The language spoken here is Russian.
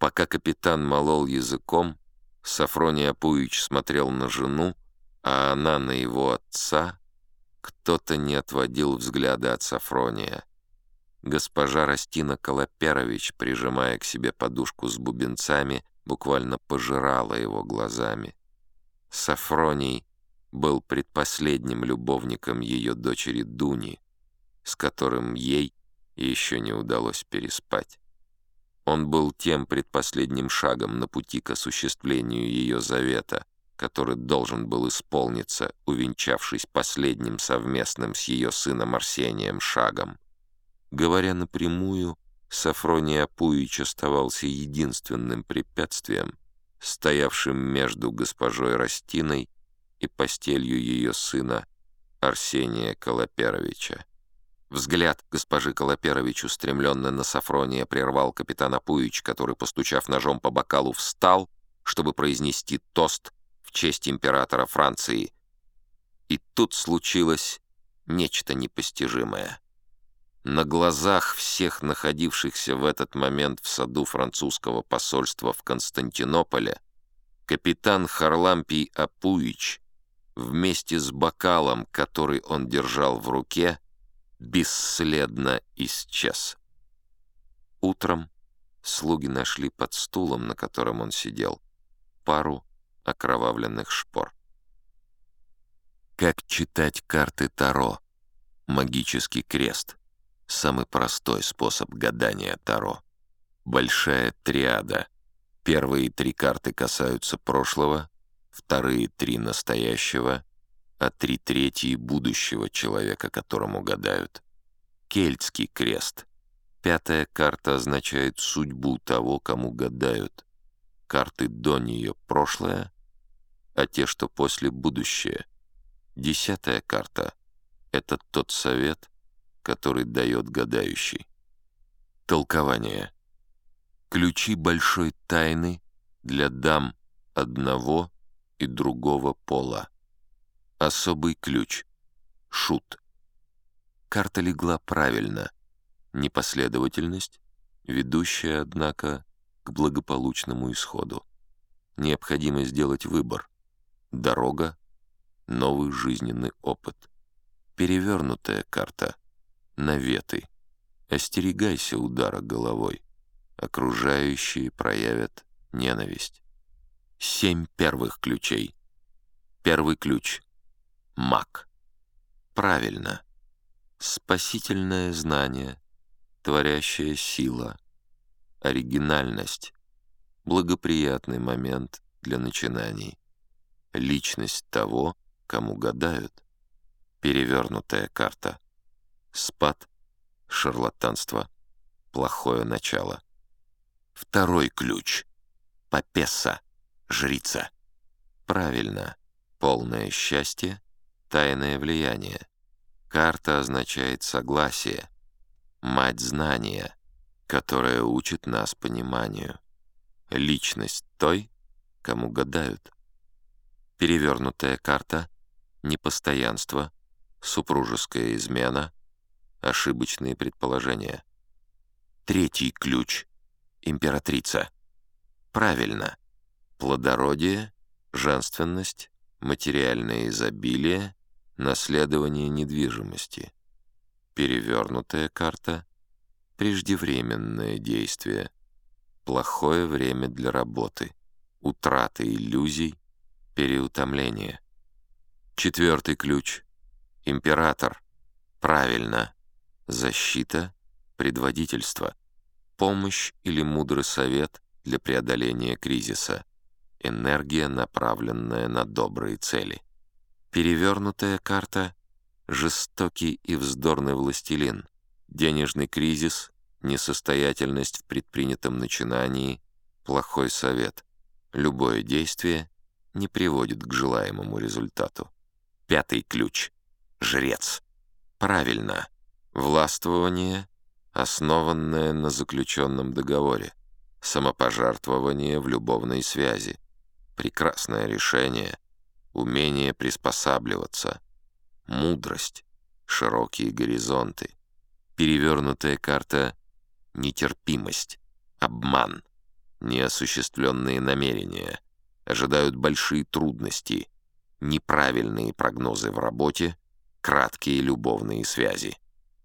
Пока капитан молол языком, Сафроний Апуич смотрел на жену, а она на его отца, кто-то не отводил взгляда от Сафрония. Госпожа Растина Колоперович, прижимая к себе подушку с бубенцами, буквально пожирала его глазами. Сафроний был предпоследним любовником ее дочери Дуни, с которым ей еще не удалось переспать. Он был тем предпоследним шагом на пути к осуществлению ее завета, который должен был исполниться, увенчавшись последним совместным с ее сыном Арсением шагом. Говоря напрямую, Сафроний Апуич оставался единственным препятствием, стоявшим между госпожой Растиной и постелью ее сына Арсения Колоперовича. Взгляд госпожи Колоперович, устремленный на Сафрония, прервал капитан Апуич, который, постучав ножом по бокалу, встал, чтобы произнести тост в честь императора Франции. И тут случилось нечто непостижимое. На глазах всех находившихся в этот момент в саду французского посольства в Константинополе капитан Харлампий Апуич вместе с бокалом, который он держал в руке, бесследно исчез. Утром слуги нашли под стулом, на котором он сидел, пару окровавленных шпор. Как читать карты Таро? Магический крест. Самый простой способ гадания Таро. Большая триада. Первые три карты касаются прошлого, вторые три — настоящего, а три трети будущего человека, которому гадают. Кельтский крест. Пятая карта означает судьбу того, кому гадают. Карты до нее — прошлое, а те, что после — будущее. Десятая карта — это тот совет, который дает гадающий. Толкование. Ключи большой тайны для дам одного и другого пола. Особый ключ. Шут. Карта легла правильно. Непоследовательность, ведущая, однако, к благополучному исходу. Необходимо сделать выбор. Дорога, новый жизненный опыт. Перевернутая карта. Наветы. Остерегайся удара головой. Окружающие проявят ненависть. Семь первых ключей. Первый ключ — маг. Правильно. Спасительное знание, творящая сила, оригинальность, благоприятный момент для начинаний, личность того, кому гадают, перевернутая карта, спад, шарлатанство, плохое начало. Второй ключ. Папесса, жрица. Правильно. Полное счастье, Тайное влияние. Карта означает согласие. Мать знания, которая учит нас пониманию. Личность той, кому гадают. Перевернутая карта, непостоянство, супружеская измена, ошибочные предположения. Третий ключ. Императрица. Правильно. Плодородие, женственность, материальное изобилие, Наследование недвижимости. Перевернутая карта. Преждевременное действие. Плохое время для работы. Утрата иллюзий. Переутомление. Четвертый ключ. Император. Правильно. Защита. Предводительство. Помощь или мудрый совет для преодоления кризиса. Энергия, направленная на добрые цели. Перевернутая карта — жестокий и вздорный властелин, денежный кризис, несостоятельность в предпринятом начинании, плохой совет. Любое действие не приводит к желаемому результату. Пятый ключ — жрец. Правильно. Властвование, основанное на заключенном договоре. Самопожертвование в любовной связи. Прекрасное решение — умение приспосабливаться, мудрость, широкие горизонты, перевернутая карта — нетерпимость, обман, неосуществленные намерения, ожидают большие трудности, неправильные прогнозы в работе, краткие любовные связи.